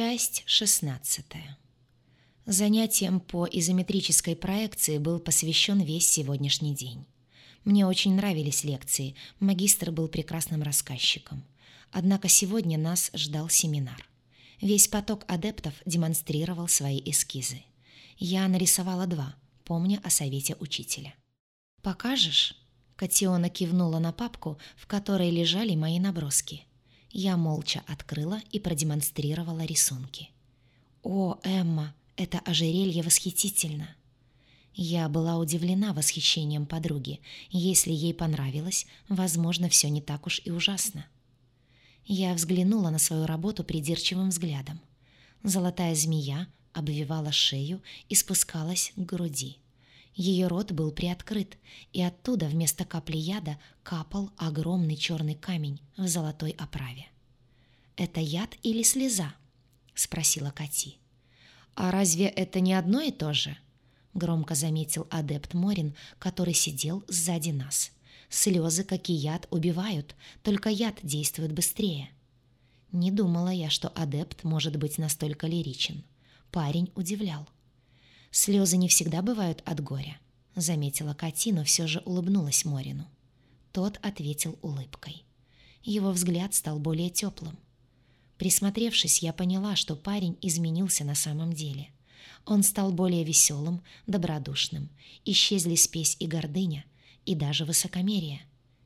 Часть 16. Занятием по изометрической проекции был посвящен весь сегодняшний день. Мне очень нравились лекции, магистр был прекрасным рассказчиком. Однако сегодня нас ждал семинар. Весь поток адептов демонстрировал свои эскизы. Я нарисовала два, помня о совете учителя. «Покажешь?» Катиона кивнула на папку, в которой лежали мои наброски. Я молча открыла и продемонстрировала рисунки. «О, Эмма, это ожерелье восхитительно!» Я была удивлена восхищением подруги. Если ей понравилось, возможно, все не так уж и ужасно. Я взглянула на свою работу придирчивым взглядом. Золотая змея обвивала шею и спускалась к груди. Ее рот был приоткрыт, и оттуда вместо капли яда капал огромный черный камень в золотой оправе. «Это яд или слеза?» — спросила Кати. «А разве это не одно и то же?» — громко заметил адепт Морин, который сидел сзади нас. «Слезы, как и яд, убивают, только яд действует быстрее». Не думала я, что адепт может быть настолько лиричен. Парень удивлял. «Слезы не всегда бывают от горя», — заметила Кати, но все же улыбнулась Морину. Тот ответил улыбкой. Его взгляд стал более теплым. Присмотревшись, я поняла, что парень изменился на самом деле — он стал более веселым, добродушным. Исчезли спесь и гордыня, и даже высокомерие.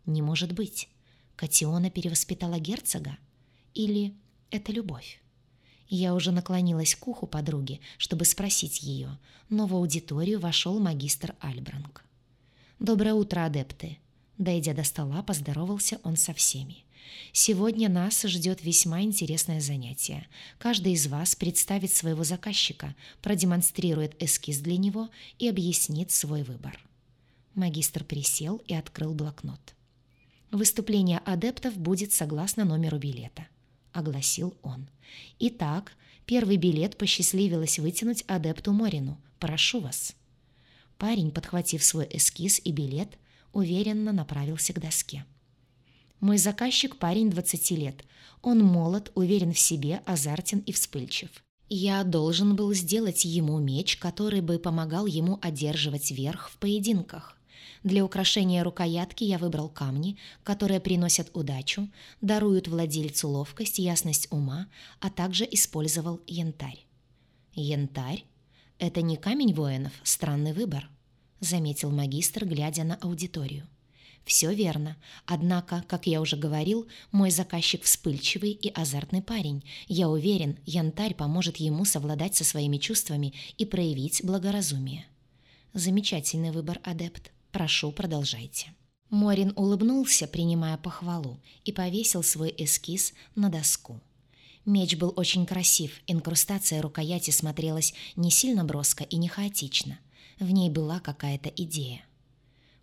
Не может быть. Катиона перевоспитала герцога? Или это любовь? Я уже наклонилась к уху подруги, чтобы спросить ее, но в аудиторию вошел магистр Альбранг. «Доброе утро, адепты!» Дойдя до стола, поздоровался он со всеми. Сегодня нас ждет весьма интересное занятие. Каждый из вас представит своего заказчика, продемонстрирует эскиз для него и объяснит свой выбор. Магистр присел и открыл блокнот. «Выступление адептов будет согласно номеру билета», — огласил он. «Итак, первый билет посчастливилось вытянуть адепту Морину. Прошу вас». Парень, подхватив свой эскиз и билет, уверенно направился к доске. Мой заказчик – парень 20 лет. Он молод, уверен в себе, азартен и вспыльчив. Я должен был сделать ему меч, который бы помогал ему одерживать верх в поединках. Для украшения рукоятки я выбрал камни, которые приносят удачу, даруют владельцу ловкость, ясность ума, а также использовал янтарь. Янтарь? Это не камень воинов, странный выбор, заметил магистр, глядя на аудиторию. Все верно. Однако, как я уже говорил, мой заказчик вспыльчивый и азартный парень. Я уверен, янтарь поможет ему совладать со своими чувствами и проявить благоразумие. Замечательный выбор, адепт. Прошу, продолжайте. Морин улыбнулся, принимая похвалу, и повесил свой эскиз на доску. Меч был очень красив, инкрустация рукояти смотрелась не сильно броско и не хаотично. В ней была какая-то идея.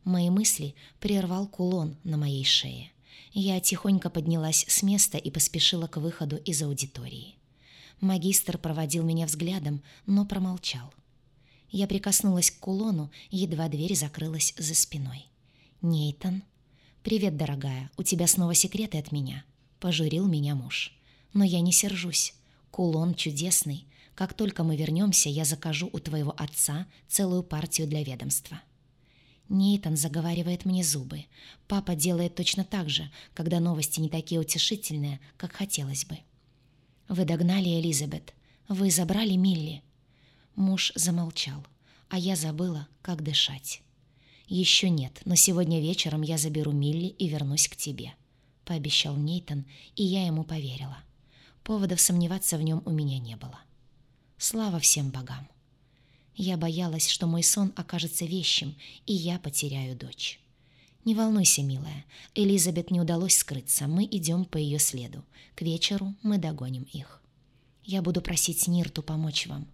Мои мысли прервал кулон на моей шее. Я тихонько поднялась с места и поспешила к выходу из аудитории. Магистр проводил меня взглядом, но промолчал. Я прикоснулась к кулону, едва дверь закрылась за спиной. «Нейтан?» «Привет, дорогая, у тебя снова секреты от меня?» — пожурил меня муж. «Но я не сержусь. Кулон чудесный. Как только мы вернемся, я закажу у твоего отца целую партию для ведомства». Нейтан заговаривает мне зубы. Папа делает точно так же, когда новости не такие утешительные, как хотелось бы. «Вы догнали Элизабет. Вы забрали Милли». Муж замолчал, а я забыла, как дышать. «Еще нет, но сегодня вечером я заберу Милли и вернусь к тебе», — пообещал Нейтан, и я ему поверила. Поводов сомневаться в нем у меня не было. Слава всем богам! Я боялась, что мой сон окажется вещим, и я потеряю дочь. «Не волнуйся, милая. Элизабет не удалось скрыться. Мы идем по ее следу. К вечеру мы догоним их. Я буду просить Нирту помочь вам.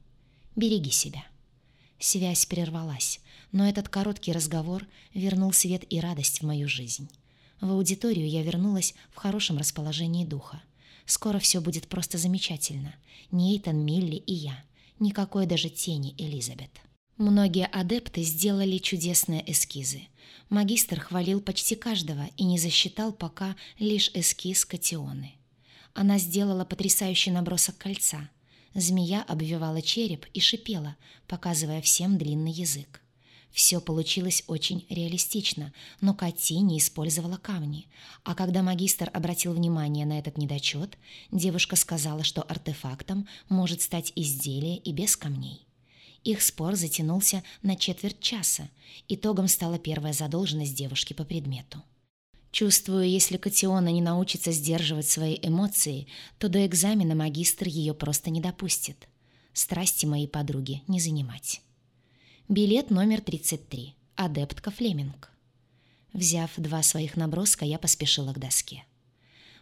Береги себя». Связь прервалась, но этот короткий разговор вернул свет и радость в мою жизнь. В аудиторию я вернулась в хорошем расположении духа. Скоро все будет просто замечательно. Нейтан, Милли и я — никакой даже тени Элизабет. Многие адепты сделали чудесные эскизы. Магистр хвалил почти каждого и не засчитал пока лишь эскиз Катионы. Она сделала потрясающий набросок кольца. Змея обвивала череп и шипела, показывая всем длинный язык. Все получилось очень реалистично, но Кати не использовала камни. А когда магистр обратил внимание на этот недочет, девушка сказала, что артефактом может стать изделие и без камней. Их спор затянулся на четверть часа. Итогом стала первая задолженность девушки по предмету. Чувствую, если Катиона не научится сдерживать свои эмоции, то до экзамена магистр ее просто не допустит. Страсти моей подруги не занимать. Билет номер 33. Адептка Флеминг. Взяв два своих наброска, я поспешила к доске.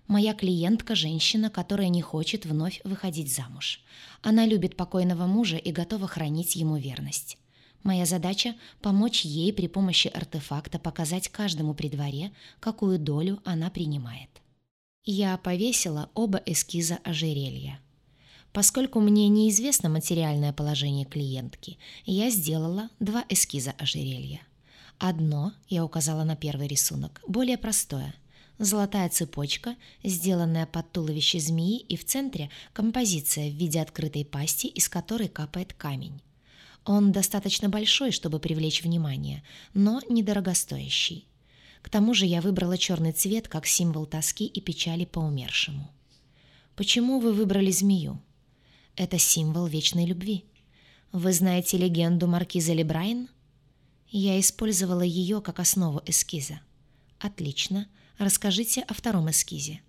Моя клиентка – женщина, которая не хочет вновь выходить замуж. Она любит покойного мужа и готова хранить ему верность. Моя задача – помочь ей при помощи артефакта показать каждому при дворе, какую долю она принимает. Я повесила оба эскиза ожерелья. Поскольку мне неизвестно материальное положение клиентки, я сделала два эскиза ожерелья. Одно, я указала на первый рисунок, более простое. Золотая цепочка, сделанная под туловище змеи, и в центре композиция в виде открытой пасти, из которой капает камень. Он достаточно большой, чтобы привлечь внимание, но недорогостоящий. К тому же я выбрала черный цвет как символ тоски и печали по умершему. «Почему вы выбрали змею?» Это символ вечной любви. Вы знаете легенду маркиза Лебрайн? Я использовала ее как основу эскиза. Отлично. Расскажите о втором эскизе.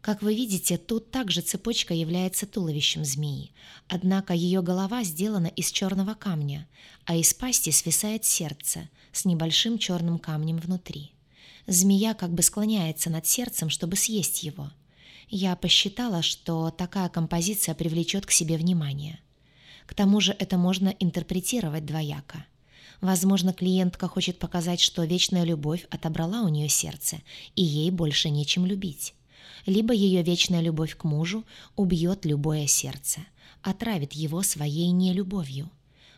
Как вы видите, тут также цепочка является туловищем змеи, однако ее голова сделана из черного камня, а из пасти свисает сердце с небольшим черным камнем внутри. Змея как бы склоняется над сердцем, чтобы съесть его – я посчитала, что такая композиция привлечет к себе внимание. К тому же это можно интерпретировать двояко. Возможно, клиентка хочет показать, что вечная любовь отобрала у нее сердце, и ей больше нечем любить. Либо ее вечная любовь к мужу убьет любое сердце, отравит его своей нелюбовью.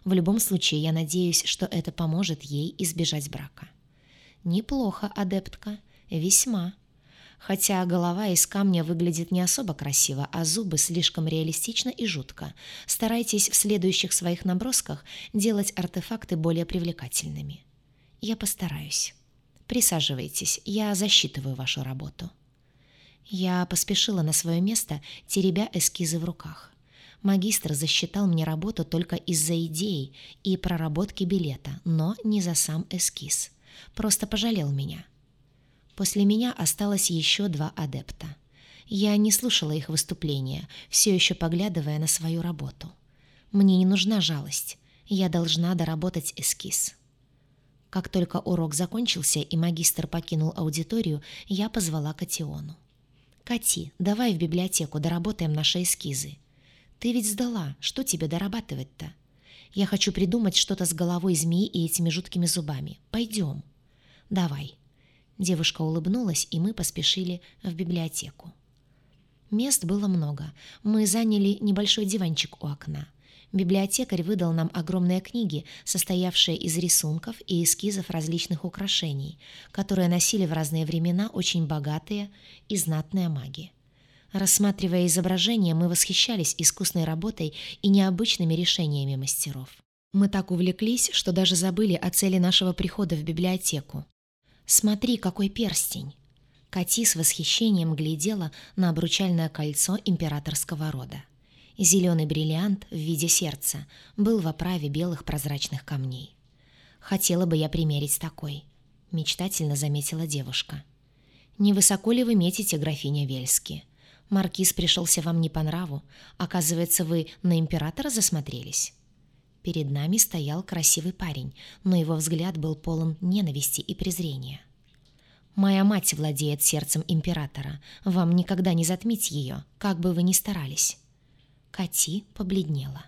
В любом случае, я надеюсь, что это поможет ей избежать брака. Неплохо, адептка, весьма хотя голова из камня выглядит не особо красиво, а зубы слишком реалистично и жутко. Старайтесь в следующих своих набросках делать артефакты более привлекательными. Я постараюсь. Присаживайтесь, я засчитываю вашу работу. Я поспешила на свое место, теребя эскизы в руках. Магистр засчитал мне работу только из-за идеи и проработки билета, но не за сам эскиз. Просто пожалел меня. После меня осталось еще два адепта. Я не слушала их выступления, все еще поглядывая на свою работу. Мне не нужна жалость. Я должна доработать эскиз. Как только урок закончился и магистр покинул аудиторию, я позвала Катиону. «Кати, давай в библиотеку доработаем наши эскизы. Ты ведь сдала, что тебе дорабатывать-то? Я хочу придумать что-то с головой змеи и этими жуткими зубами. Пойдем». «Давай». Девушка улыбнулась, и мы поспешили в библиотеку. Мест было много. Мы заняли небольшой диванчик у окна. Библиотекарь выдал нам огромные книги, состоявшие из рисунков и эскизов различных украшений, которые носили в разные времена очень богатые и знатные маги. Рассматривая изображения, мы восхищались искусной работой и необычными решениями мастеров. Мы так увлеклись, что даже забыли о цели нашего прихода в библиотеку. «Смотри, какой перстень!» Кати с восхищением глядела на обручальное кольцо императорского рода. Зеленый бриллиант в виде сердца был в оправе белых прозрачных камней. «Хотела бы я примерить такой», — мечтательно заметила девушка. «Невысоко ли вы метите, графиня Вельски? Маркиз пришелся вам не по нраву. Оказывается, вы на императора засмотрелись?» Перед нами стоял красивый парень, но его взгляд был полон ненависти и презрения. «Моя мать владеет сердцем императора. Вам никогда не затмить ее, как бы вы ни старались». Кати побледнела.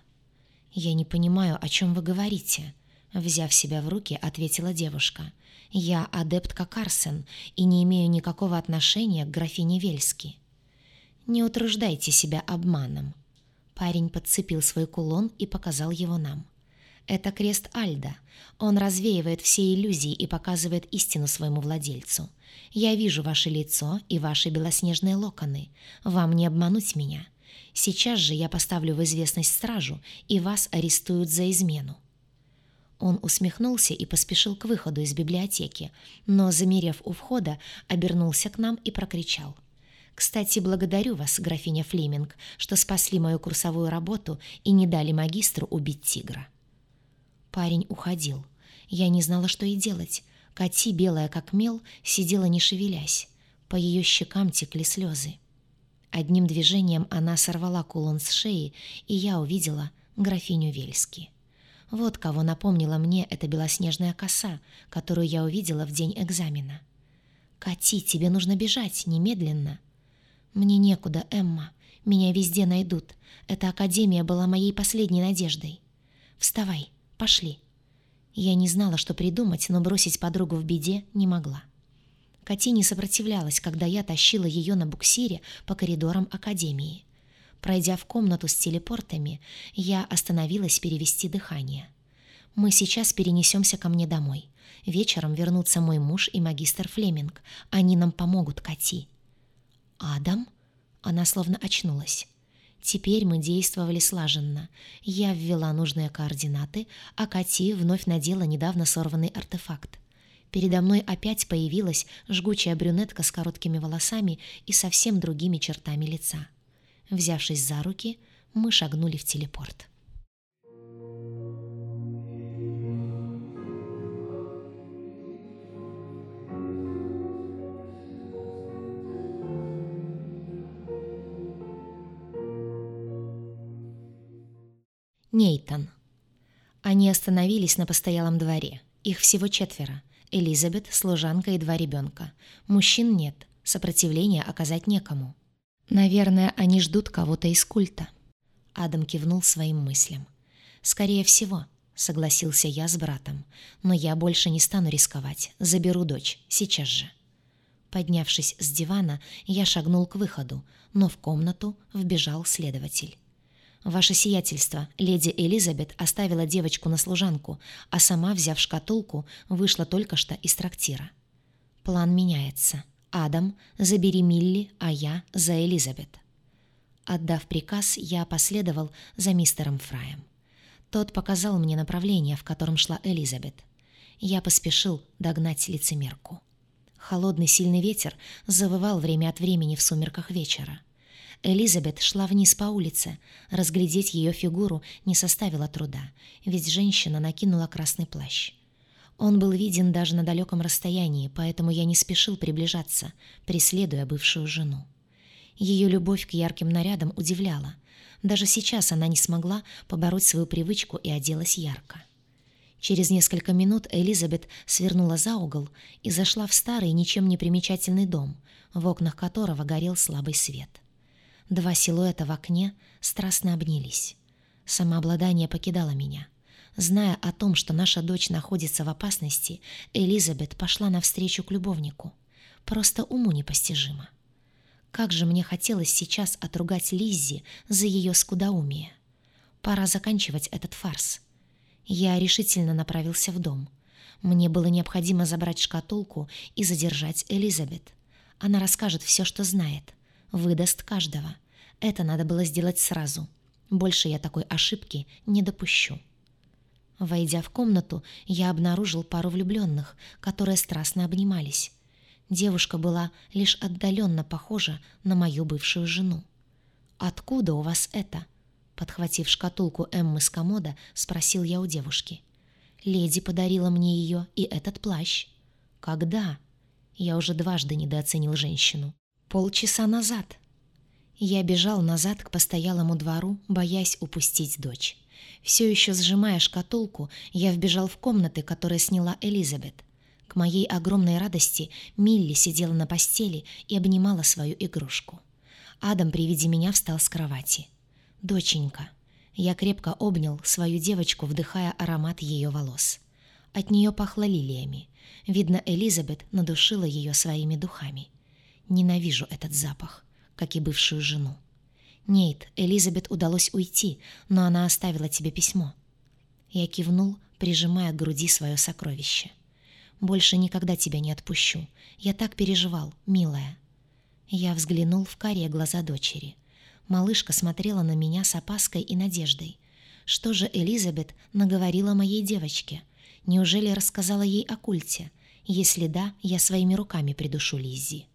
«Я не понимаю, о чем вы говорите», — взяв себя в руки, ответила девушка. «Я адептка Карсен и не имею никакого отношения к графине Вельски». «Не утруждайте себя обманом», Парень подцепил свой кулон и показал его нам. «Это крест Альда. Он развеивает все иллюзии и показывает истину своему владельцу. Я вижу ваше лицо и ваши белоснежные локоны. Вам не обмануть меня. Сейчас же я поставлю в известность стражу, и вас арестуют за измену». Он усмехнулся и поспешил к выходу из библиотеки, но, замерев у входа, обернулся к нам и прокричал. «Кстати, благодарю вас, графиня Флеминг, что спасли мою курсовую работу и не дали магистру убить тигра». Парень уходил. Я не знала, что и делать. Кати, белая как мел, сидела не шевелясь. По ее щекам текли слезы. Одним движением она сорвала кулон с шеи, и я увидела графиню Вельски. Вот кого напомнила мне эта белоснежная коса, которую я увидела в день экзамена. «Кати, тебе нужно бежать, немедленно!» «Мне некуда, Эмма. Меня везде найдут. Эта академия была моей последней надеждой. Вставай, пошли!» Я не знала, что придумать, но бросить подругу в беде не могла. Кати не сопротивлялась, когда я тащила ее на буксире по коридорам Академии. Пройдя в комнату с телепортами, я остановилась перевести дыхание. «Мы сейчас перенесемся ко мне домой. Вечером вернутся мой муж и магистр Флеминг. Они нам помогут, Кати». «Адам?» Она словно очнулась. Теперь мы действовали слаженно. Я ввела нужные координаты, а Кати вновь надела недавно сорванный артефакт. Передо мной опять появилась жгучая брюнетка с короткими волосами и совсем другими чертами лица. Взявшись за руки, мы шагнули в телепорт. Нейтан. Они остановились на постоялом дворе. Их всего четверо — Элизабет, служанка и два ребенка. Мужчин нет, сопротивления оказать некому. Наверное, они ждут кого-то из культа. Адам кивнул своим мыслям. «Скорее всего», — согласился я с братом. «Но я больше не стану рисковать. Заберу дочь. Сейчас же». Поднявшись с дивана, я шагнул к выходу, но в комнату вбежал следователь. «Ваше сиятельство, леди Элизабет оставила девочку на служанку, а сама, взяв шкатулку, вышла только что из трактира. План меняется. Адам, забери Милли, а я за Элизабет». Отдав приказ, я последовал за мистером Фраем. Тот показал мне направление, в котором шла Элизабет. Я поспешил догнать лицемерку. Холодный сильный ветер завывал время от времени в сумерках вечера. Элизабет шла вниз по улице. Разглядеть ее фигуру не составило труда, ведь женщина накинула красный плащ. Он был виден даже на далеком расстоянии, поэтому я не спешил приближаться, преследуя бывшую жену. Ее любовь к ярким нарядам удивляла. Даже сейчас она не смогла побороть свою привычку и оделась ярко. Через несколько минут Элизабет свернула за угол и зашла в старый, ничем не примечательный дом, в окнах которого горел слабый свет. Два силуэта в окне страстно обнялись. Самообладание покидало меня. Зная о том, что наша дочь находится в опасности, Элизабет пошла навстречу к любовнику. Просто уму непостижимо. Как же мне хотелось сейчас отругать Лиззи за ее скудоумие. Пора заканчивать этот фарс. Я решительно направился в дом. Мне было необходимо забрать шкатулку и задержать Элизабет. Она расскажет все, что знает — выдаст каждого. Это надо было сделать сразу. Больше я такой ошибки не допущу. Войдя в комнату, я обнаружил пару влюбленных, которые страстно обнимались. Девушка была лишь отдаленно похожа на мою бывшую жену. «Откуда у вас это?» Подхватив шкатулку Эммы с комода, спросил я у девушки. «Леди подарила мне ее и этот плащ». «Когда?» Я уже дважды недооценил женщину. Полчаса назад. Я бежал назад к постоялому двору, боясь упустить дочь. Все еще сжимая шкатулку, я вбежал в комнаты, которые сняла Элизабет. К моей огромной радости Милли сидела на постели и обнимала свою игрушку. Адам при виде меня встал с кровати. «Доченька». Я крепко обнял свою девочку, вдыхая аромат ее волос. От нее пахло лилиями. Видно, Элизабет надушила ее своими духами. Ненавижу этот запах, как и бывшую жену. Нейт, Элизабет удалось уйти, но она оставила тебе письмо. Я кивнул, прижимая к груди свое сокровище. Больше никогда тебя не отпущу. Я так переживал, милая. Я взглянул в карие глаза дочери. Малышка смотрела на меня с опаской и надеждой. Что же Элизабет наговорила моей девочке? Неужели рассказала ей о культе? Если да, я своими руками придушу Лиззи.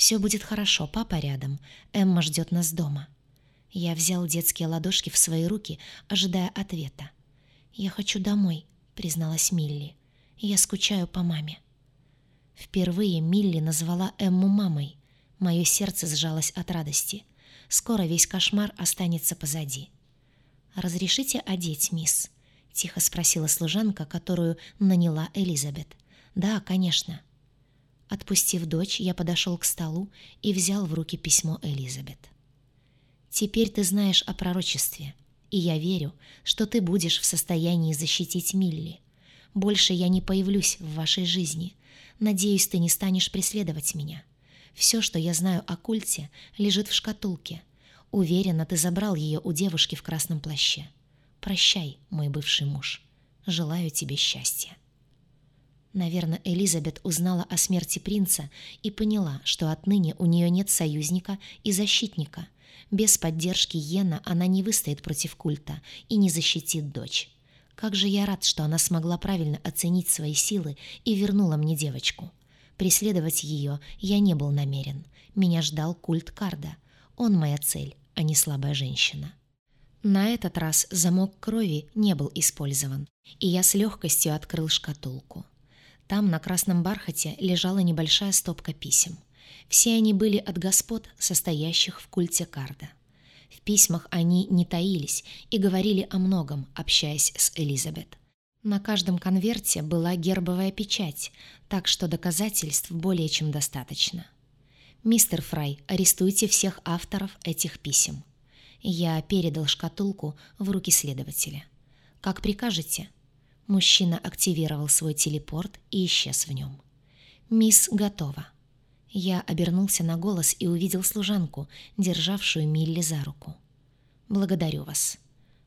«Все будет хорошо, папа рядом. Эмма ждет нас дома». Я взял детские ладошки в свои руки, ожидая ответа. «Я хочу домой», — призналась Милли. «Я скучаю по маме». Впервые Милли назвала Эмму мамой. Мое сердце сжалось от радости. Скоро весь кошмар останется позади. «Разрешите одеть, мисс?» — тихо спросила служанка, которую наняла Элизабет. «Да, конечно». Отпустив дочь, я подошел к столу и взял в руки письмо Элизабет. «Теперь ты знаешь о пророчестве, и я верю, что ты будешь в состоянии защитить Милли. Больше я не появлюсь в вашей жизни. Надеюсь, ты не станешь преследовать меня. Все, что я знаю о культе, лежит в шкатулке. Уверена, ты забрал ее у девушки в красном плаще. Прощай, мой бывший муж. Желаю тебе счастья». Наверное, Элизабет узнала о смерти принца и поняла, что отныне у нее нет союзника и защитника. Без поддержки Йена она не выстоит против культа и не защитит дочь. Как же я рад, что она смогла правильно оценить свои силы и вернула мне девочку. Преследовать ее я не был намерен. Меня ждал культ Карда. Он моя цель, а не слабая женщина. На этот раз замок крови не был использован, и я с легкостью открыл шкатулку. Там на красном бархате лежала небольшая стопка писем. Все они были от господ, состоящих в культе Карда. В письмах они не таились и говорили о многом, общаясь с Элизабет. На каждом конверте была гербовая печать, так что доказательств более чем достаточно. «Мистер Фрай, арестуйте всех авторов этих писем». Я передал шкатулку в руки следователя. «Как прикажете?» Мужчина активировал свой телепорт и исчез в нем. «Мисс готова». Я обернулся на голос и увидел служанку, державшую Милли за руку. «Благодарю вас».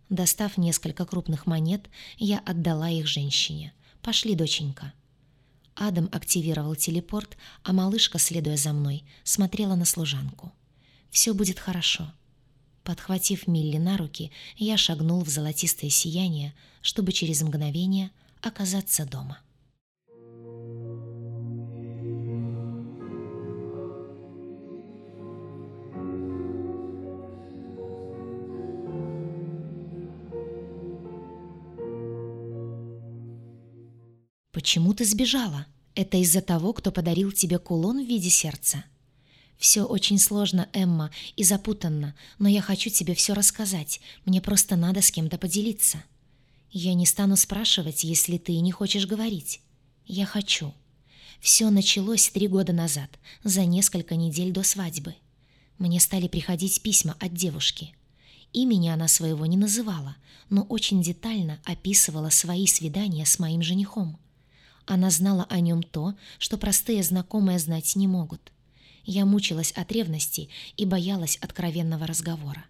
Достав несколько крупных монет, я отдала их женщине. «Пошли, доченька». Адам активировал телепорт, а малышка, следуя за мной, смотрела на служанку. «Все будет хорошо». Подхватив Милли на руки, я шагнул в золотистое сияние, чтобы через мгновение оказаться дома. «Почему ты сбежала? Это из-за того, кто подарил тебе кулон в виде сердца?» Все очень сложно, Эмма, и запутанно, но я хочу тебе все рассказать. Мне просто надо с кем-то поделиться. Я не стану спрашивать, если ты не хочешь говорить. Я хочу. Все началось три года назад, за несколько недель до свадьбы. Мне стали приходить письма от девушки. Имени она своего не называла, но очень детально описывала свои свидания с моим женихом. Она знала о нем то, что простые знакомые знать не могут. Я мучилась от ревности и боялась откровенного разговора.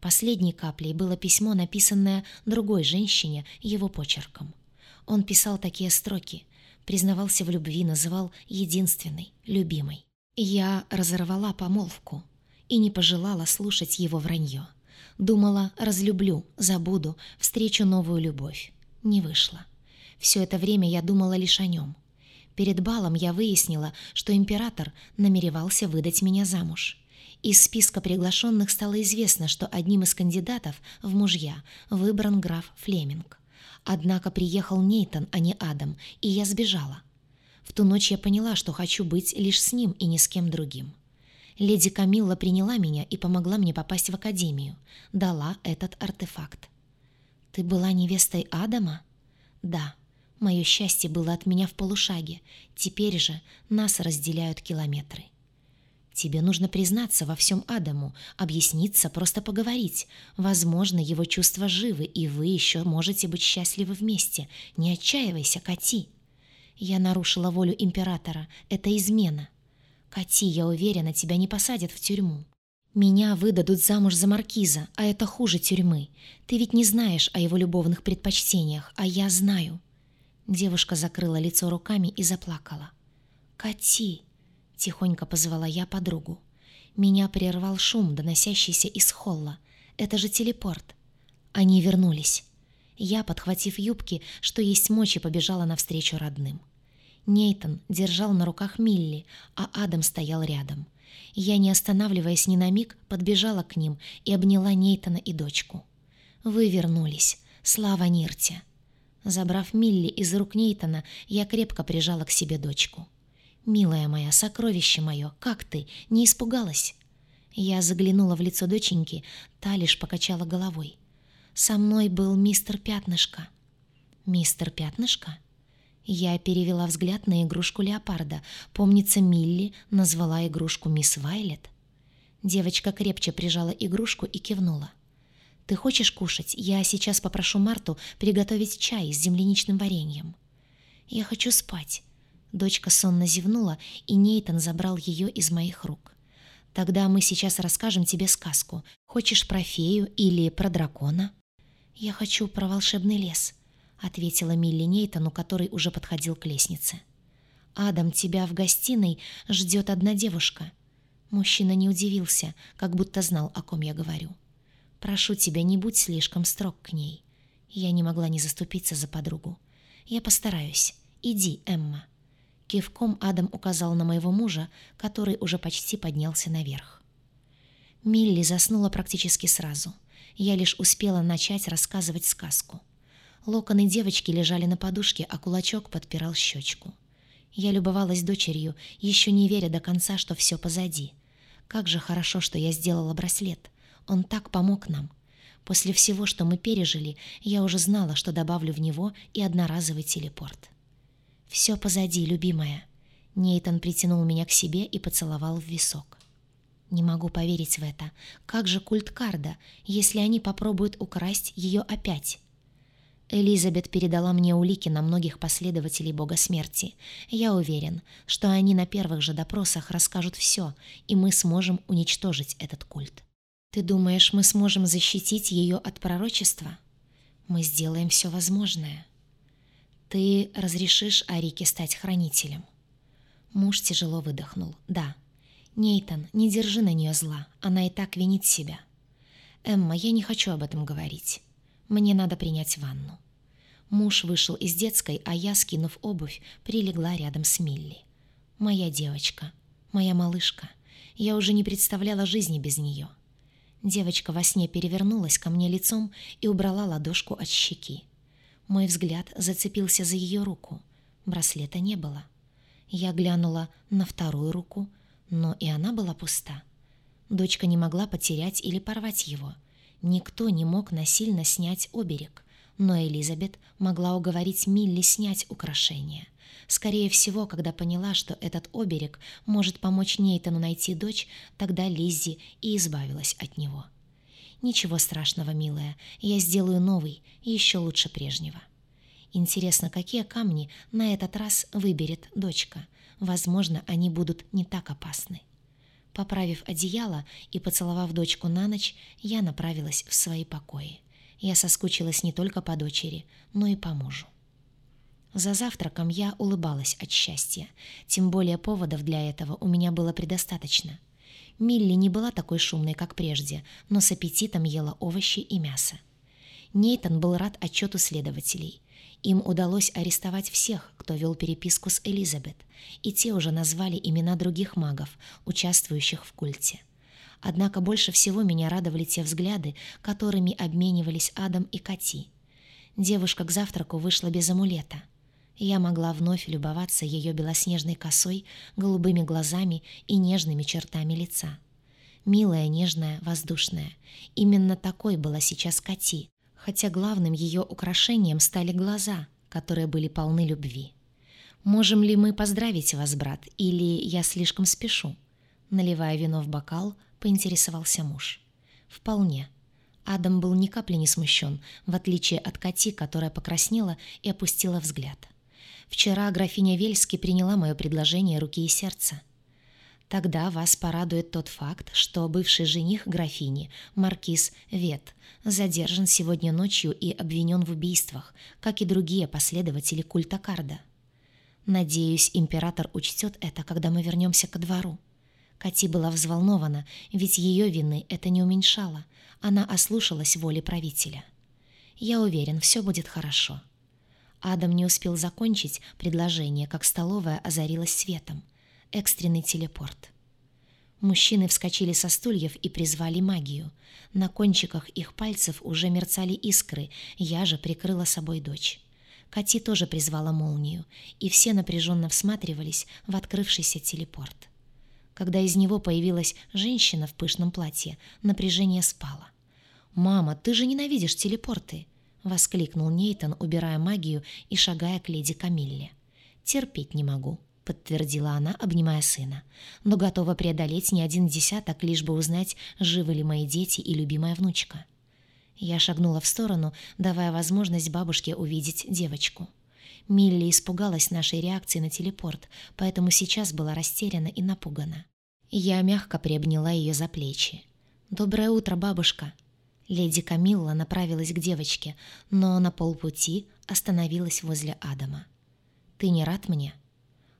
Последней каплей было письмо, написанное другой женщине его почерком. Он писал такие строки, признавался в любви, называл единственной, любимой. Я разорвала помолвку и не пожелала слушать его вранье. Думала, разлюблю, забуду, встречу новую любовь. Не вышло. Все это время я думала лишь о нем — Перед балом я выяснила, что император намеревался выдать меня замуж. Из списка приглашенных стало известно, что одним из кандидатов в мужья выбран граф Флеминг. Однако приехал Нейтон, а не Адам, и я сбежала. В ту ночь я поняла, что хочу быть лишь с ним и ни с кем другим. Леди Камилла приняла меня и помогла мне попасть в академию, дала этот артефакт. «Ты была невестой Адама?» «Да», Мое счастье было от меня в полушаге. Теперь же нас разделяют километры. Тебе нужно признаться во всем Адаму, объясниться, просто поговорить. Возможно, его чувства живы, и вы еще можете быть счастливы вместе. Не отчаивайся, Кати. Я нарушила волю императора. Это измена. Кати, я уверена, тебя не посадят в тюрьму. Меня выдадут замуж за маркиза, а это хуже тюрьмы. Ты ведь не знаешь о его любовных предпочтениях, а я знаю. Девушка закрыла лицо руками и заплакала. «Кати!» — тихонько позвала я подругу. Меня прервал шум, доносящийся из холла. Это же телепорт. Они вернулись. Я, подхватив юбки, что есть мочи, побежала навстречу родным. Нейтон держал на руках Милли, а Адам стоял рядом. Я, не останавливаясь ни на миг, подбежала к ним и обняла Нейтона и дочку. «Вы вернулись. Слава Нирте!» Забрав Милли из рук Нейтона, я крепко прижала к себе дочку. «Милая моя, сокровище мое, как ты? Не испугалась?» Я заглянула в лицо доченьки, та лишь покачала головой. «Со мной был мистер Пятнышко». «Мистер Пятнышко?» Я перевела взгляд на игрушку леопарда. Помнится, Милли назвала игрушку мисс Вайлет. Девочка крепче прижала игрушку и кивнула. «Ты хочешь кушать? Я сейчас попрошу Марту приготовить чай с земляничным вареньем». «Я хочу спать». Дочка сонно зевнула, и Нейтан забрал ее из моих рук. «Тогда мы сейчас расскажем тебе сказку. Хочешь про фею или про дракона?» «Я хочу про волшебный лес», — ответила Милли Нейтану, который уже подходил к лестнице. «Адам, тебя в гостиной ждет одна девушка». Мужчина не удивился, как будто знал, о ком я говорю. «Прошу тебя, не будь слишком строг к ней». Я не могла не заступиться за подругу. «Я постараюсь. Иди, Эмма». Кивком Адам указал на моего мужа, который уже почти поднялся наверх. Милли заснула практически сразу. Я лишь успела начать рассказывать сказку. Локоны девочки лежали на подушке, а кулачок подпирал щечку. Я любовалась дочерью, еще не веря до конца, что все позади. Как же хорошо, что я сделала браслет. Он так помог нам. После всего, что мы пережили, я уже знала, что добавлю в него и одноразовый телепорт. «Все позади, любимая». Нейтан притянул меня к себе и поцеловал в висок. Не могу поверить в это. Как же культ Карда, если они попробуют украсть ее опять? Элизабет передала мне улики на многих последователей Бога Смерти. Я уверен, что они на первых же допросах расскажут все, и мы сможем уничтожить этот культ. Ты думаешь, мы сможем защитить ее от пророчества? Мы сделаем все возможное. Ты разрешишь Арике стать хранителем? Муж тяжело выдохнул. Да. Нейтан, не держи на нее зла, она и так винит себя. Эмма, я не хочу об этом говорить. Мне надо принять ванну. Муж вышел из детской, а я, скинув обувь, прилегла рядом с Милли. Моя девочка, моя малышка. Я уже не представляла жизни без нее. Девочка во сне перевернулась ко мне лицом и убрала ладошку от щеки. Мой взгляд зацепился за ее руку. Браслета не было. Я глянула на вторую руку, но и она была пуста. Дочка не могла потерять или порвать его — Никто не мог насильно снять оберег, но Элизабет могла уговорить Милли снять украшение. Скорее всего, когда поняла, что этот оберег может помочь Нейтану найти дочь, тогда Лиззи и избавилась от него. «Ничего страшного, милая, я сделаю новый, еще лучше прежнего». Интересно, какие камни на этот раз выберет дочка. Возможно, они будут не так опасны. Поправив одеяло и поцеловав дочку на ночь, я направилась в свои покои. Я соскучилась не только по дочери, но и по мужу. За завтраком я улыбалась от счастья, тем более поводов для этого у меня было предостаточно. Милли не была такой шумной, как прежде, но с аппетитом ела овощи и мясо. Нейтан был рад отчету следователей. Им удалось арестовать всех, кто вел переписку с Элизабет, и те уже назвали имена других магов, участвующих в культе. Однако больше всего меня радовали те взгляды, которыми обменивались Адам и Кати. Девушка к завтраку вышла без амулета. Я могла вновь любоваться ее белоснежной косой, голубыми глазами и нежными чертами лица. Милая, нежная, воздушная. Именно такой была сейчас Кати, хотя главным ее украшением стали глаза, которые были полны любви. «Можем ли мы поздравить вас, брат, или я слишком спешу?» Наливая вино в бокал, поинтересовался муж. «Вполне». Адам был ни капли не смущен, в отличие от Кати, которая покраснела и опустила взгляд. «Вчера графиня Вельски приняла мое предложение руки и сердца. Тогда вас порадует тот факт, что бывший жених графини, маркиз Вет, задержан сегодня ночью и обвинен в убийствах, как и другие последователи культа Карда. Надеюсь, император учтет это, когда мы вернемся ко двору. Кати была взволнована, ведь ее вины это не уменьшало. Она ослушалась воли правителя. «Я уверен, все будет хорошо». Адам не успел закончить предложение, как столовая озарилась светом. Экстренный телепорт. Мужчины вскочили со стульев и призвали магию. На кончиках их пальцев уже мерцали искры, я же прикрыла собой дочь. Кати тоже призвала молнию, и все напряженно всматривались в открывшийся телепорт. Когда из него появилась женщина в пышном платье, напряжение спало. «Мама, ты же ненавидишь телепорты!» — воскликнул Нейтон, убирая магию и шагая к леди Камилле. «Терпеть не могу», — подтвердила она, обнимая сына. «Но готова преодолеть не один десяток, лишь бы узнать, живы ли мои дети и любимая внучка». Я шагнула в сторону, давая возможность бабушке увидеть девочку. Милли испугалась нашей реакции на телепорт, поэтому сейчас была растеряна и напугана. Я мягко приобняла ее за плечи. «Доброе утро, бабушка!» Леди Камилла направилась к девочке, но на полпути остановилась возле Адама. «Ты не рад мне?»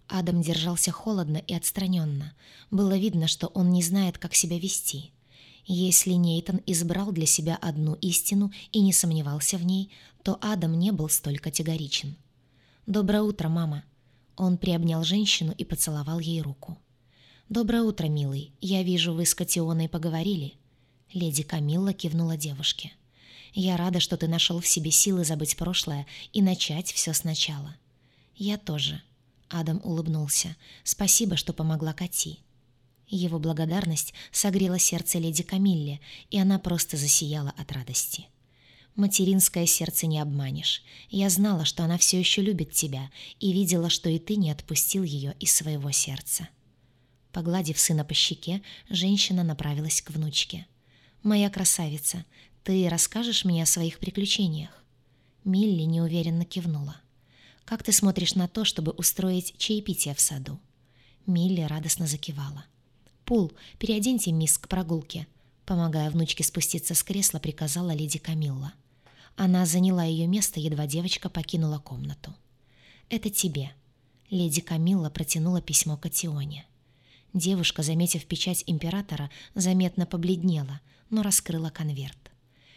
Адам держался холодно и отстраненно. Было видно, что он не знает, как себя вести. Если Нейтон избрал для себя одну истину и не сомневался в ней, то Адам не был столь категоричен. «Доброе утро, мама!» Он приобнял женщину и поцеловал ей руку. «Доброе утро, милый. Я вижу, вы с Катионой поговорили». Леди Камилла кивнула девушке. «Я рада, что ты нашел в себе силы забыть прошлое и начать все сначала». «Я тоже». Адам улыбнулся. «Спасибо, что помогла Кати». Его благодарность согрела сердце леди Камилле, и она просто засияла от радости. «Материнское сердце не обманешь. Я знала, что она все еще любит тебя, и видела, что и ты не отпустил ее из своего сердца». Погладив сына по щеке, женщина направилась к внучке. «Моя красавица, ты расскажешь мне о своих приключениях?» Милли неуверенно кивнула. «Как ты смотришь на то, чтобы устроить чаепитие в саду?» Милли радостно закивала. «Пул, переоденьте мисс к прогулке», помогая внучке спуститься с кресла, приказала леди Камилла. Она заняла ее место, едва девочка покинула комнату. «Это тебе». Леди Камилла протянула письмо Катионе. Девушка, заметив печать императора, заметно побледнела, но раскрыла конверт.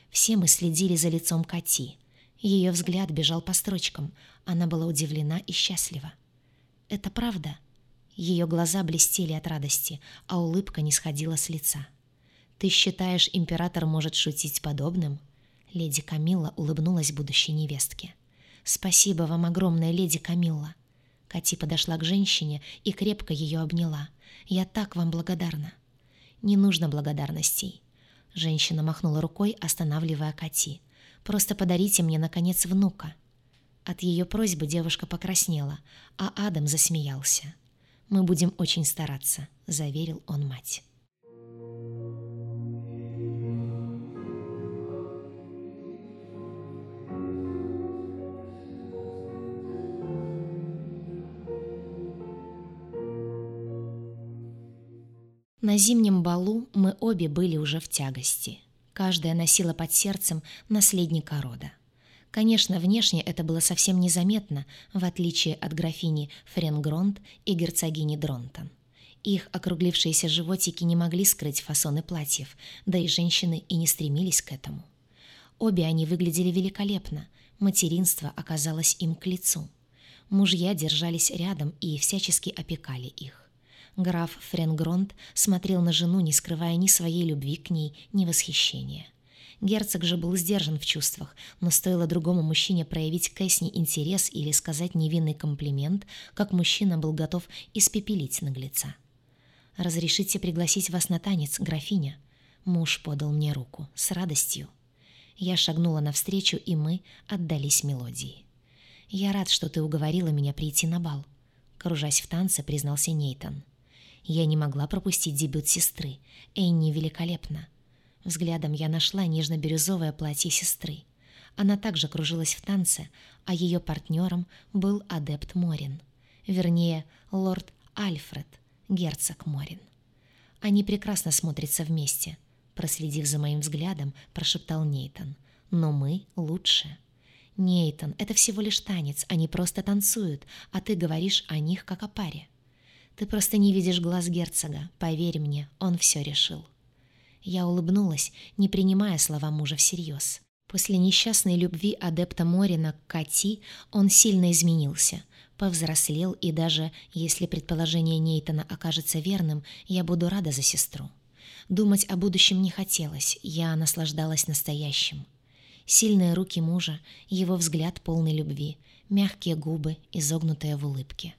Все мы следили за лицом Кати. Ее взгляд бежал по строчкам. Она была удивлена и счастлива. «Это правда?» Ее глаза блестели от радости, а улыбка не сходила с лица. «Ты считаешь, император может шутить подобным?» Леди Камилла улыбнулась будущей невестке. «Спасибо вам огромное, леди Камилла!» Кати подошла к женщине и крепко ее обняла. «Я так вам благодарна!» «Не нужно благодарностей!» Женщина махнула рукой, останавливая Кати. «Просто подарите мне, наконец, внука!» От ее просьбы девушка покраснела, а Адам засмеялся. Мы будем очень стараться», — заверил он мать. На зимнем балу мы обе были уже в тягости. Каждая носила под сердцем наследника рода. Конечно, внешне это было совсем незаметно, в отличие от графини Френгронт и герцогини Дронтон. Их округлившиеся животики не могли скрыть фасоны платьев, да и женщины и не стремились к этому. Обе они выглядели великолепно, материнство оказалось им к лицу. Мужья держались рядом и всячески опекали их. Граф Френгронт смотрел на жену, не скрывая ни своей любви к ней, ни восхищения. Герцог же был сдержан в чувствах, но стоило другому мужчине проявить Кэсни интерес или сказать невинный комплимент, как мужчина был готов испепелить наглеца. «Разрешите пригласить вас на танец, графиня?» Муж подал мне руку. С радостью. Я шагнула навстречу, и мы отдались мелодии. «Я рад, что ты уговорила меня прийти на бал», — кружась в танце, признался Нейтон. Я не могла пропустить дебют сестры. Энни великолепна. Взглядом я нашла нежно-бирюзовое платье сестры. Она также кружилась в танце, а ее партнером был адепт Морин. Вернее, лорд Альфред, герцог Морин. Они прекрасно смотрятся вместе. Проследив за моим взглядом, прошептал Нейтон. Но мы лучше. Нейтон, это всего лишь танец, они просто танцуют, а ты говоришь о них как о паре. Ты просто не видишь глаз герцога. Поверь мне, он все решил». Я улыбнулась, не принимая слова мужа всерьез. После несчастной любви адепта Морина к Кати он сильно изменился, повзрослел, и даже если предположение Нейтона окажется верным, я буду рада за сестру. Думать о будущем не хотелось, я наслаждалась настоящим. Сильные руки мужа, его взгляд полный любви, мягкие губы, изогнутые в улыбке.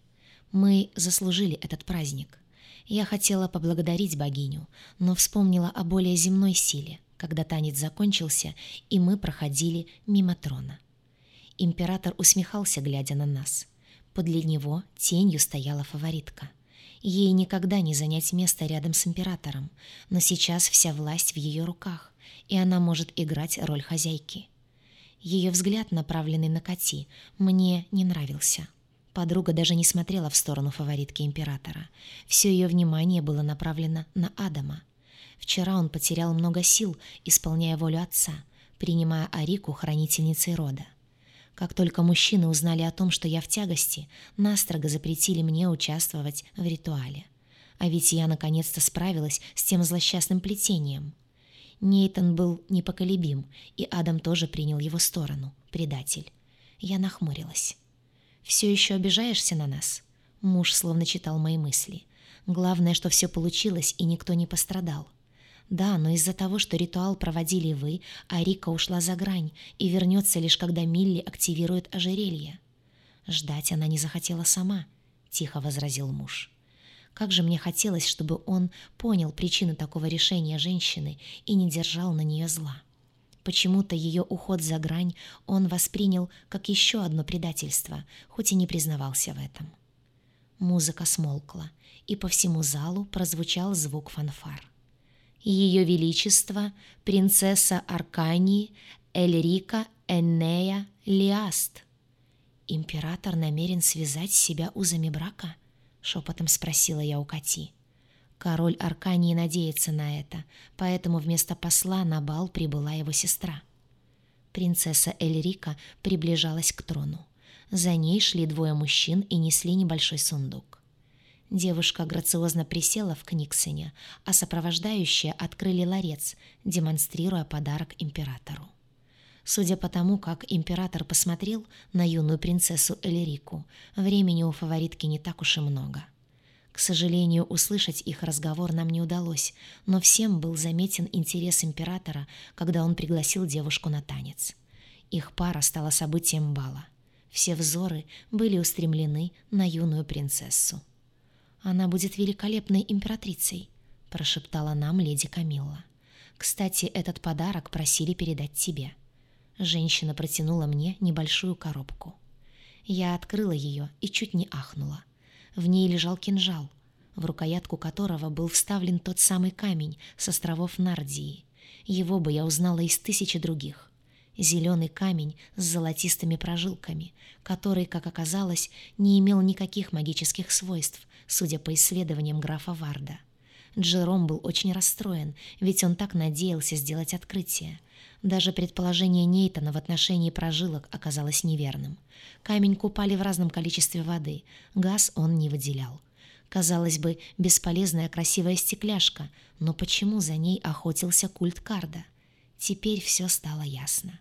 Мы заслужили этот праздник. Я хотела поблагодарить богиню, но вспомнила о более земной силе, когда танец закончился, и мы проходили мимо трона. Император усмехался, глядя на нас. Подле него тенью стояла фаворитка. Ей никогда не занять место рядом с императором, но сейчас вся власть в ее руках, и она может играть роль хозяйки. Ее взгляд, направленный на Кати, мне не нравился — Подруга даже не смотрела в сторону фаворитки императора. Все ее внимание было направлено на Адама. Вчера он потерял много сил, исполняя волю отца, принимая Арику хранительницей рода. Как только мужчины узнали о том, что я в тягости, настрого запретили мне участвовать в ритуале. А ведь я наконец-то справилась с тем злосчастным плетением. Нейтан был непоколебим, и Адам тоже принял его сторону, предатель. Я нахмурилась. Все еще обижаешься на нас?» Муж словно читал мои мысли. «Главное, что все получилось, и никто не пострадал». «Да, но из-за того, что ритуал проводили вы, а Рика ушла за грань и вернется лишь когда Милли активирует ожерелье». «Ждать она не захотела сама», — тихо возразил муж. Как же мне хотелось, чтобы он понял причину такого решения женщины и не держал на нее зла. Почему-то ее уход за грань он воспринял как еще одно предательство, хоть и не признавался в этом. Музыка смолкла, и по всему залу прозвучал звук фанфар. Ее Величество, принцесса Аркании, Эльрика Эннея Лиаст. «Император намерен связать себя узами брака?» — шепотом спросила я у Кати. Король Аркании надеется на это, поэтому вместо посла на бал прибыла его сестра. Принцесса Эльрика приближалась к трону. За ней шли двое мужчин и несли небольшой сундук. Девушка грациозно присела в Книксене, а сопровождающие открыли ларец, демонстрируя подарок императору. Судя по тому, как император посмотрел на юную принцессу Эльрику, времени у фаворитки не так уж и много. К сожалению, услышать их разговор нам не удалось, но всем был заметен интерес императора, когда он пригласил девушку на танец. Их пара стала событием бала. Все взоры были устремлены на юную принцессу. «Она будет великолепной императрицей», — прошептала нам леди Камилла. «Кстати, этот подарок просили передать тебе». Женщина протянула мне небольшую коробку. Я открыла ее и чуть не ахнула. В ней лежал кинжал, в рукоятку которого был вставлен тот самый камень с островов Нардии. Его бы я узнала из тысячи других. Зеленый камень с золотистыми прожилками, который, как оказалось, не имел никаких магических свойств, судя по исследованиям графа Варда. Джером был очень расстроен, ведь он так надеялся сделать открытие. Даже предположение Нейтана в отношении прожилок оказалось неверным. Камень купали в разном количестве воды, газ он не выделял. Казалось бы, бесполезная красивая стекляшка, но почему за ней охотился культ Карда? Теперь все стало ясно.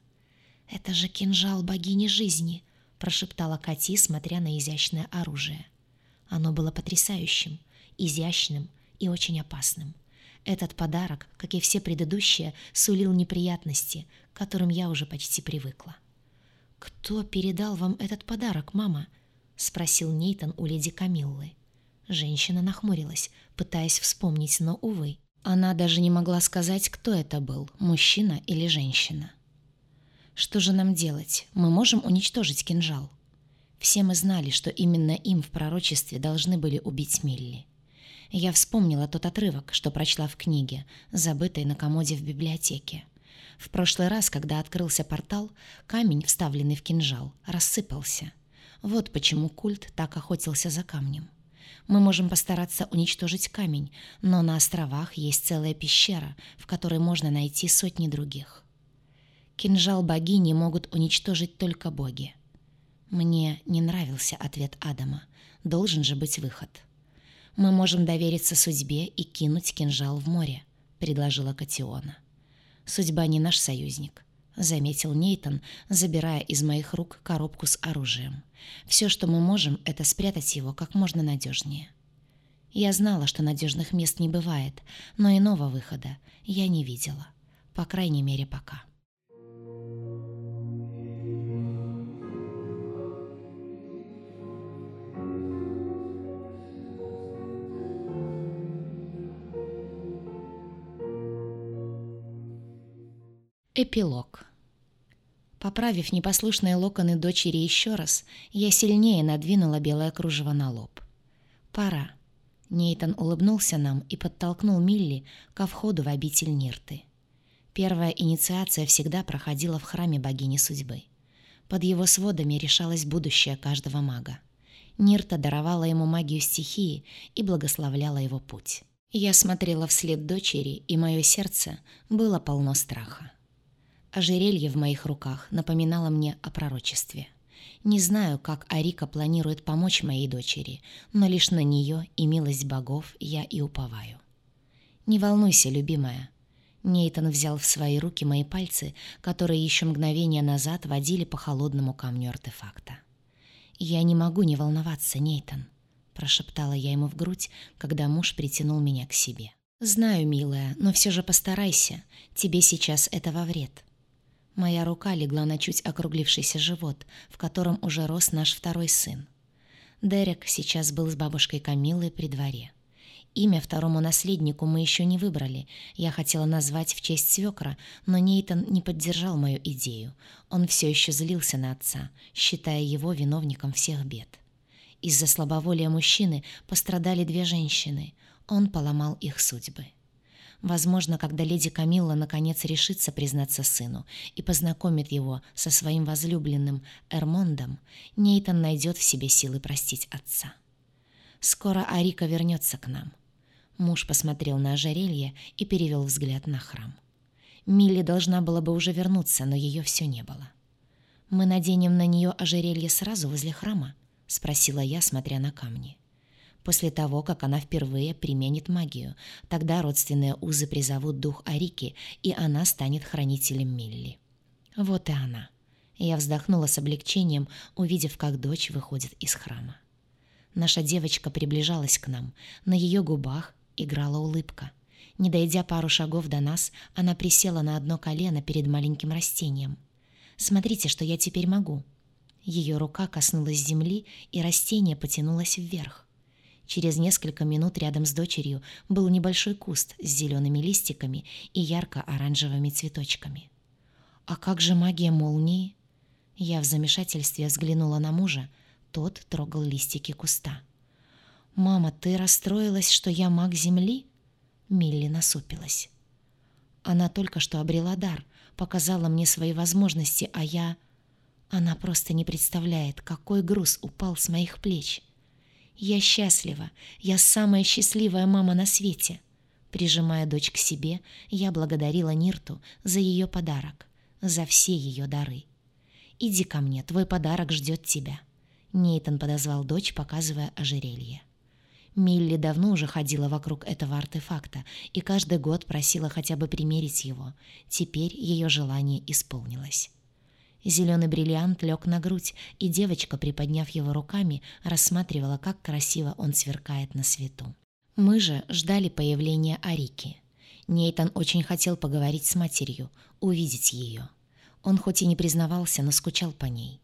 «Это же кинжал богини жизни», — прошептала Кати, смотря на изящное оружие. Оно было потрясающим, изящным и очень опасным. Этот подарок, как и все предыдущие, сулил неприятности, к которым я уже почти привыкла. «Кто передал вам этот подарок, мама?» — спросил Нейтан у леди Камиллы. Женщина нахмурилась, пытаясь вспомнить, но, увы, она даже не могла сказать, кто это был, мужчина или женщина. «Что же нам делать? Мы можем уничтожить кинжал?» Все мы знали, что именно им в пророчестве должны были убить Милли. Я вспомнила тот отрывок, что прочла в книге, забытой на комоде в библиотеке. В прошлый раз, когда открылся портал, камень, вставленный в кинжал, рассыпался. Вот почему культ так охотился за камнем. Мы можем постараться уничтожить камень, но на островах есть целая пещера, в которой можно найти сотни других. Кинжал богини могут уничтожить только боги. Мне не нравился ответ Адама. Должен же быть выход. Мы можем довериться судьбе и кинуть кинжал в море», — предложила Катиона. «Судьба не наш союзник», — заметил Нейтон, забирая из моих рук коробку с оружием. «Все, что мы можем, это спрятать его как можно надежнее». Я знала, что надежных мест не бывает, но иного выхода я не видела. По крайней мере, пока. Эпилог. Поправив непослушные локоны дочери еще раз, я сильнее надвинула белое кружево на лоб. «Пора». Нейтан улыбнулся нам и подтолкнул Милли ко входу в обитель Нирты. Первая инициация всегда проходила в храме богини судьбы. Под его сводами решалось будущее каждого мага. Нирта даровала ему магию стихии и благословляла его путь. Я смотрела вслед дочери, и мое сердце было полно страха. Ожерелье в моих руках напоминало мне о пророчестве. Не знаю, как Арика планирует помочь моей дочери, но лишь на нее и милость богов я и уповаю. «Не волнуйся, любимая». Нейтан взял в свои руки мои пальцы, которые еще мгновение назад водили по холодному камню артефакта. «Я не могу не волноваться, Нейтан», — прошептала я ему в грудь, когда муж притянул меня к себе. «Знаю, милая, но все же постарайся. Тебе сейчас это во вред». Моя рука легла на чуть округлившийся живот, в котором уже рос наш второй сын. Дерек сейчас был с бабушкой Камилой при дворе. Имя второму наследнику мы еще не выбрали. Я хотела назвать в честь свекра, но Нейтон не поддержал мою идею. Он все еще злился на отца, считая его виновником всех бед. Из-за слабоволия мужчины пострадали две женщины. Он поломал их судьбы. Возможно, когда леди Камилла наконец решится признаться сыну и познакомит его со своим возлюбленным Эрмондом, Нейтан найдет в себе силы простить отца. Скоро Арика вернется к нам. Муж посмотрел на ожерелье и перевел взгляд на храм. Милли должна была бы уже вернуться, но ее все не было. «Мы наденем на нее ожерелье сразу возле храма?» — спросила я, смотря на камни после того, как она впервые применит магию. Тогда родственные узы призовут дух Арики, и она станет хранителем Милли. Вот и она. Я вздохнула с облегчением, увидев, как дочь выходит из храма. Наша девочка приближалась к нам. На ее губах играла улыбка. Не дойдя пару шагов до нас, она присела на одно колено перед маленьким растением. «Смотрите, что я теперь могу». Ее рука коснулась земли, и растение потянулось вверх. Через несколько минут рядом с дочерью был небольшой куст с зелеными листиками и ярко-оранжевыми цветочками. «А как же магия молнии?» Я в замешательстве взглянула на мужа. Тот трогал листики куста. «Мама, ты расстроилась, что я маг Земли?» Милли насупилась. Она только что обрела дар, показала мне свои возможности, а я... Она просто не представляет, какой груз упал с моих плеч. Я счастлива. Я самая счастливая мама на свете. Прижимая дочь к себе, я благодарила Нирту за ее подарок, за все ее дары. «Иди ко мне, твой подарок ждет тебя». Нейтан подозвал дочь, показывая ожерелье. Милли давно уже ходила вокруг этого артефакта и каждый год просила хотя бы примерить его. Теперь ее желание исполнилось. Зеленый бриллиант лег на грудь, и девочка, приподняв его руками, рассматривала, как красиво он сверкает на свету. Мы же ждали появления Арики. Нейтан очень хотел поговорить с матерью, увидеть ее. Он хоть и не признавался, но скучал по ней.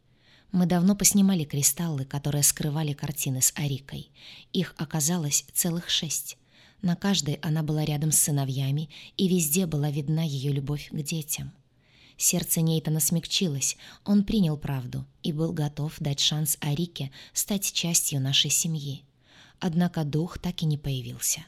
Мы давно поснимали кристаллы, которые скрывали картины с Арикой. Их оказалось целых шесть. На каждой она была рядом с сыновьями, и везде была видна ее любовь к детям. Сердце Нейтана смягчилось, он принял правду и был готов дать шанс Арике стать частью нашей семьи. Однако дух так и не появился.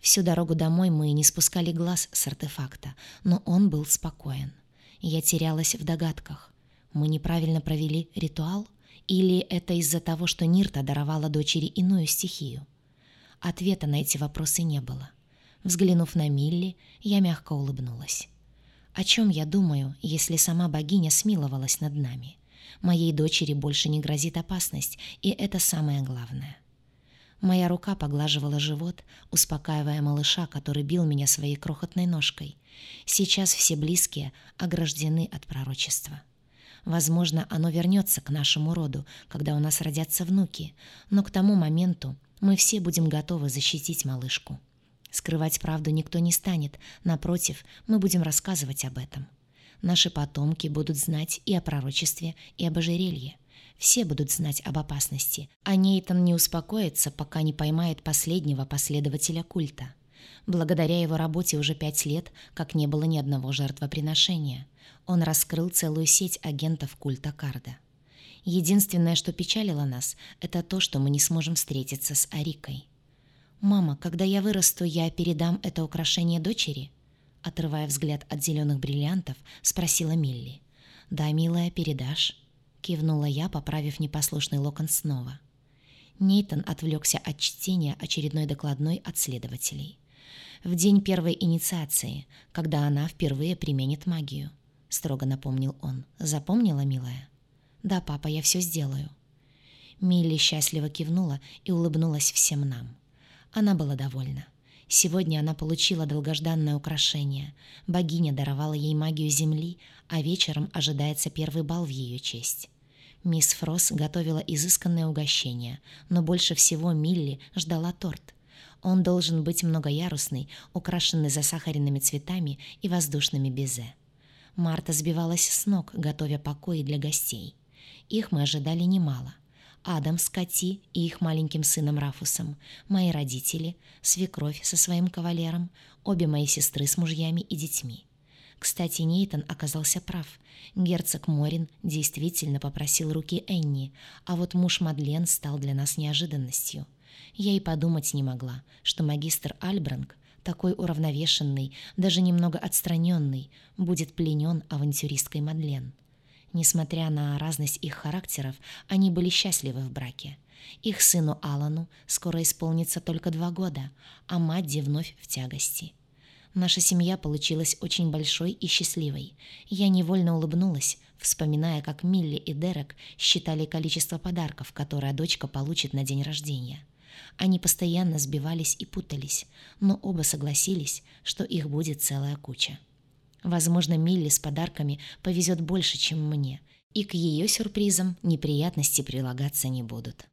Всю дорогу домой мы не спускали глаз с артефакта, но он был спокоен. Я терялась в догадках. Мы неправильно провели ритуал? Или это из-за того, что Нирта даровала дочери иную стихию? Ответа на эти вопросы не было. Взглянув на Милли, я мягко улыбнулась. О чем я думаю, если сама богиня смиловалась над нами? Моей дочери больше не грозит опасность, и это самое главное. Моя рука поглаживала живот, успокаивая малыша, который бил меня своей крохотной ножкой. Сейчас все близкие ограждены от пророчества. Возможно, оно вернется к нашему роду, когда у нас родятся внуки, но к тому моменту мы все будем готовы защитить малышку. Скрывать правду никто не станет, напротив, мы будем рассказывать об этом. Наши потомки будут знать и о пророчестве, и об ожерелье. Все будут знать об опасности, а Нейтан не успокоится, пока не поймает последнего последователя культа. Благодаря его работе уже пять лет, как не было ни одного жертвоприношения. Он раскрыл целую сеть агентов культа Карда. Единственное, что печалило нас, это то, что мы не сможем встретиться с Арикой. «Мама, когда я вырасту, я передам это украшение дочери?» Отрывая взгляд от зеленых бриллиантов, спросила Милли. «Да, милая, передашь?» Кивнула я, поправив непослушный локон снова. Нейтон отвлекся от чтения очередной докладной от следователей. В день первой инициации, когда она впервые применит магию. Строго напомнил он. «Запомнила, милая?» «Да, папа, я все сделаю». Милли счастливо кивнула и улыбнулась всем нам. Она была довольна. Сегодня она получила долгожданное украшение. Богиня даровала ей магию земли, а вечером ожидается первый бал в ее честь. Мисс Фрос готовила изысканное угощение, но больше всего Милли ждала торт. Он должен быть многоярусный, украшенный засахаренными цветами и воздушными безе. Марта сбивалась с ног, готовя покои для гостей. Их мы ожидали немало — Адам с Кати и их маленьким сыном Рафусом, мои родители, свекровь со своим кавалером, обе мои сестры с мужьями и детьми. Кстати, Нейтон оказался прав. Герцог Морин действительно попросил руки Энни, а вот муж Мадлен стал для нас неожиданностью. Я и подумать не могла, что магистр Альбранг, такой уравновешенный, даже немного отстраненный, будет пленен авантюристкой Мадлен. Несмотря на разность их характеров, они были счастливы в браке. Их сыну Алану скоро исполнится только два года, а Мадди вновь в тягости. Наша семья получилась очень большой и счастливой. Я невольно улыбнулась, вспоминая, как Милли и Дерек считали количество подарков, которые дочка получит на день рождения. Они постоянно сбивались и путались, но оба согласились, что их будет целая куча. Возможно, Милли с подарками повезет больше, чем мне, и к ее сюрпризам неприятности прилагаться не будут.